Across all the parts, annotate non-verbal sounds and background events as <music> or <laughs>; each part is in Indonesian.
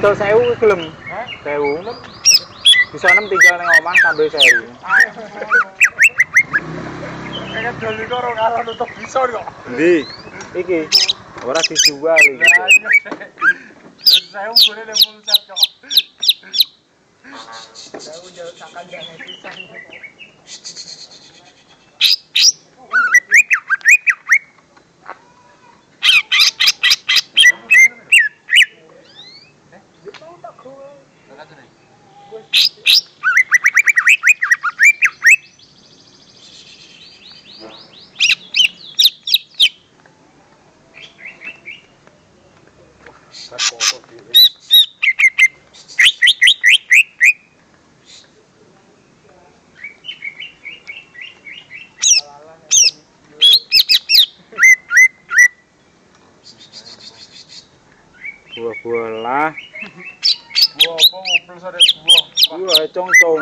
adol sewu gelem. Hah? Sewu. Bisa nem tinggal ning omah sambil sewu. Kayak dol iku ora nutup bisa kok. Endi? Iki. Ora dijual iki. Iya. Saya ukure le full set kok. Udah sakal jangan ね。長くないさっき音っていうね buah buah lah. Buah apa ngumpul sore buah buah cong cong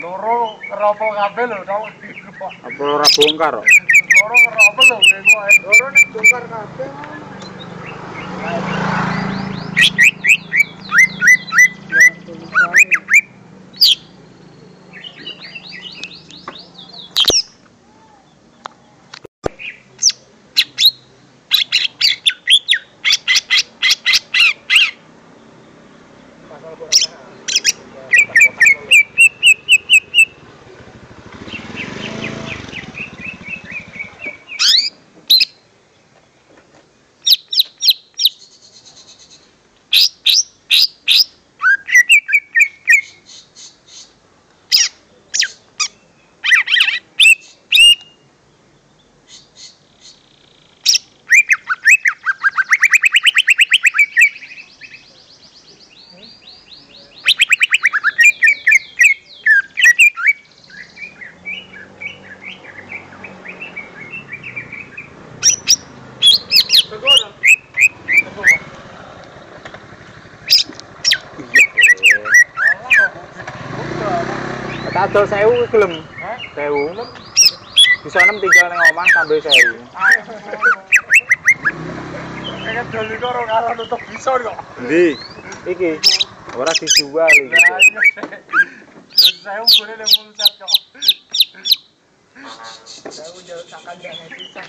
loro kerapel kabel lo tau. Apa loro bongkar eh. loro kerapel lo loro nih bongkar kabel. Kadol 1000 wis gelem. 1000. Bisa nem tinggal ning omah sambil sewu. Eh, Kayak dol iki ora kalah nutup bisa kok. Endi? Iki. Ora dijual iki. Sewu kuwi le mung tak kok. Sewu jauh sakal jane pisan.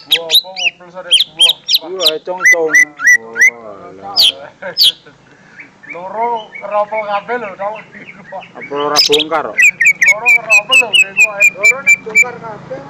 Wah, apa mau pulsa dia dua? Dua, itu untung. Wah. Loro kerapel kabel lo, tau lagi. Apa ora bongkar? Loro keropo lo, nek gue. Loro nek bongkar kabel.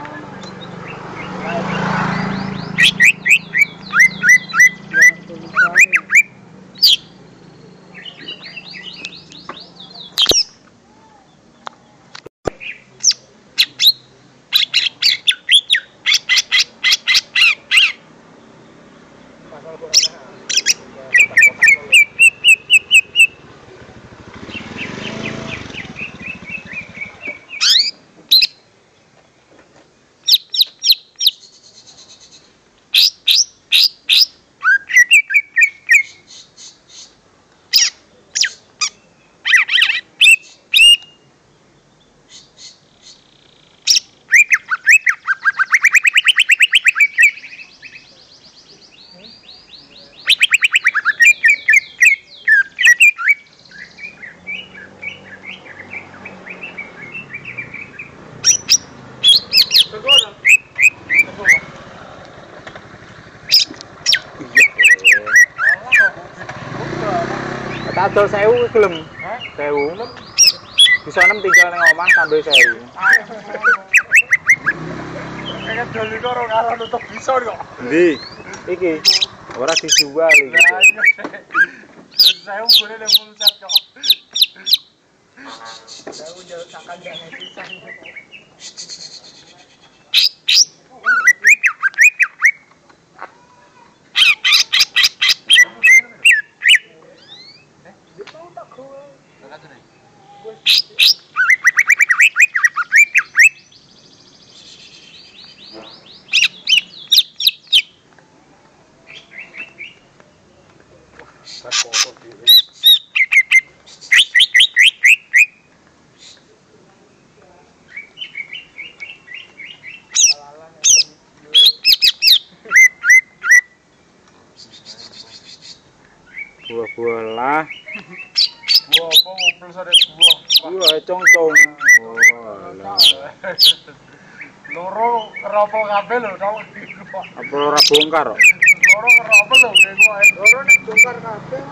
Tak adol sewu gelem. Sewu. Bisa nem tinggal ning omah sambil sewu. Kayak dol iku ora karo nutup bisa kok. Endi? Iki. Ora dijual iki. Iya. Saya ukure le full set kok. Aku jauh sakal jangan. Saya foto Boah, Bobo, plus hat jetzt. Boah, ja, ey, Loro rapo kabel lo tau iki kok. Apa ora bongkar? Loro rapo lo nek gua. Eh. Loro nek bongkar kabel.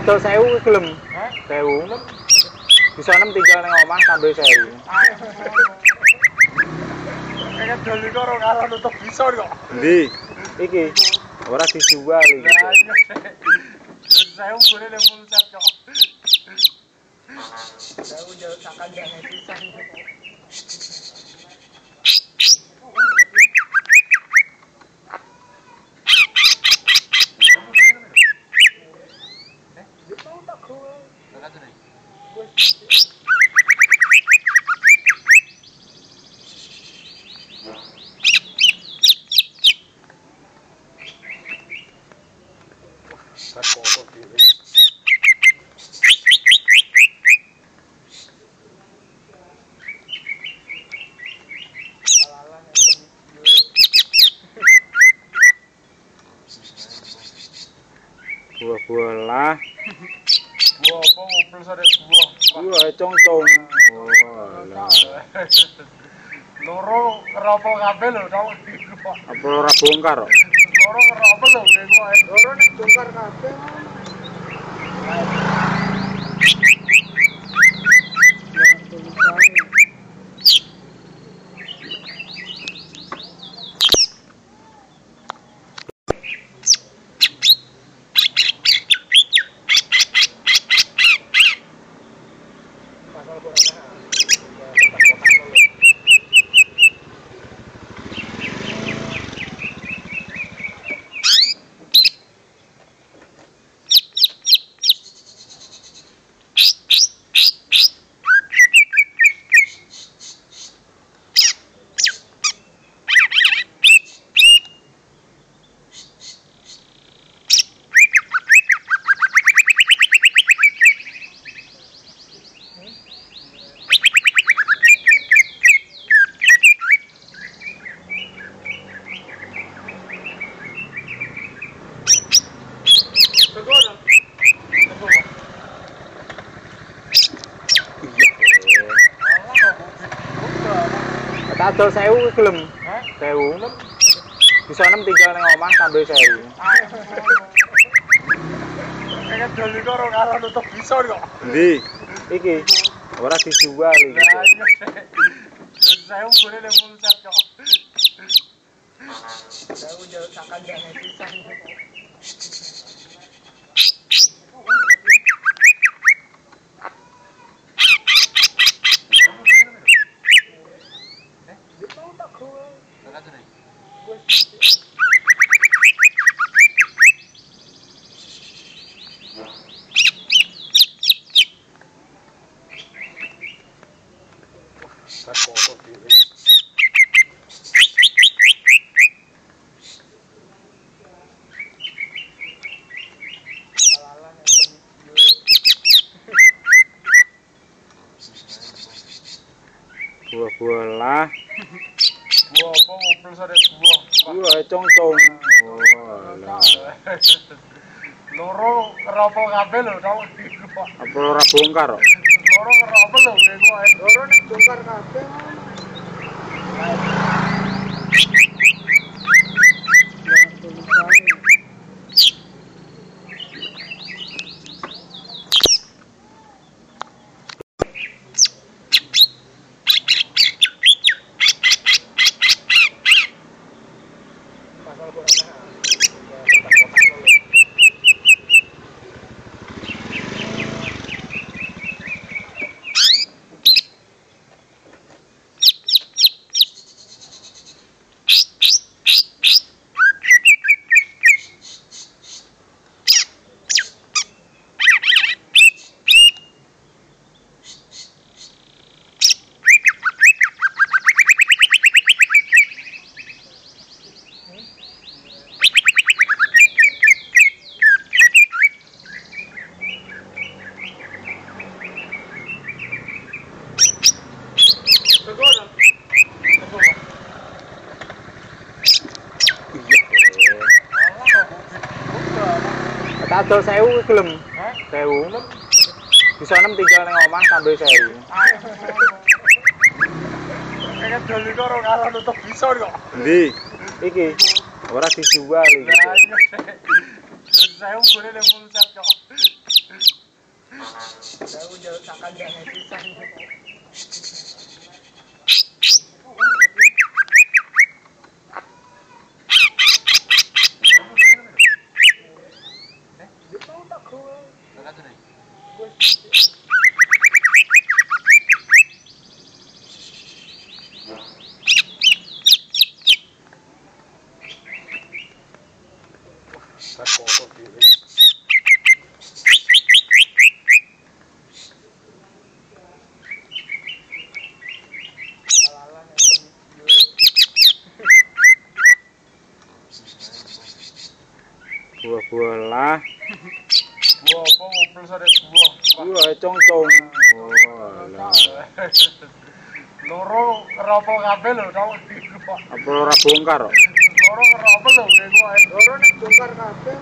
Adol sewu gelem. Sewu. Bisa nem tinggal ning omah sambil sewu. Kayak doli karo karo nutup bisa kok. Endi? Iki. Ora dijual iki. Iya. Saya boleh le full set kok. Udah sakal jangan Pişt pişt. Lah. Gua apa ngobrol sore gua. Buah cong-cong. Oh, lah. Loro keropo kabeh lho tau. Apa ora bongkar? Loro keropo lho kayak gua. Loro nek bongkar kabeh. Adol sewu ku gelem. Sewu. Bisa nem tinggal ning omah sambil sewu. Kayak dol iki ora ngalah nutup bisa kok. Endi? Iki. Ora dijual iki. Sewu kuwi le full chat. Sewu jauh sakan jane bisa. Tá buah-buah lah. <laughs> Gua apa mobil sare gua. Buah cong-cong. Oh, lah. Loro ngeropol kabeh lho tau. Apa ora bongkar kok? Loro lho kayak gua. Loro nek bongkar kabeh. Adol sewu gelem. Sewu. Bisa nem tinggal ning omah sambil sewu. Kayak dulu karo karo nutup bisa kok. Endi? Iki. Ora dijual iki. Saya ukur ini full set kok. Saya udah sakan jangan Buah-buah lah. <laughs> Wah, apa mau plus ada dua? Dua, cong cong. Loro kerapel kabel loh, tau di rumah. Apa ora bongkar? Loro kerapel loh, di rumah. Loro nih bongkar kabel.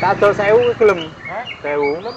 ta tơ xéo cái lùm. Xéo uống lắm.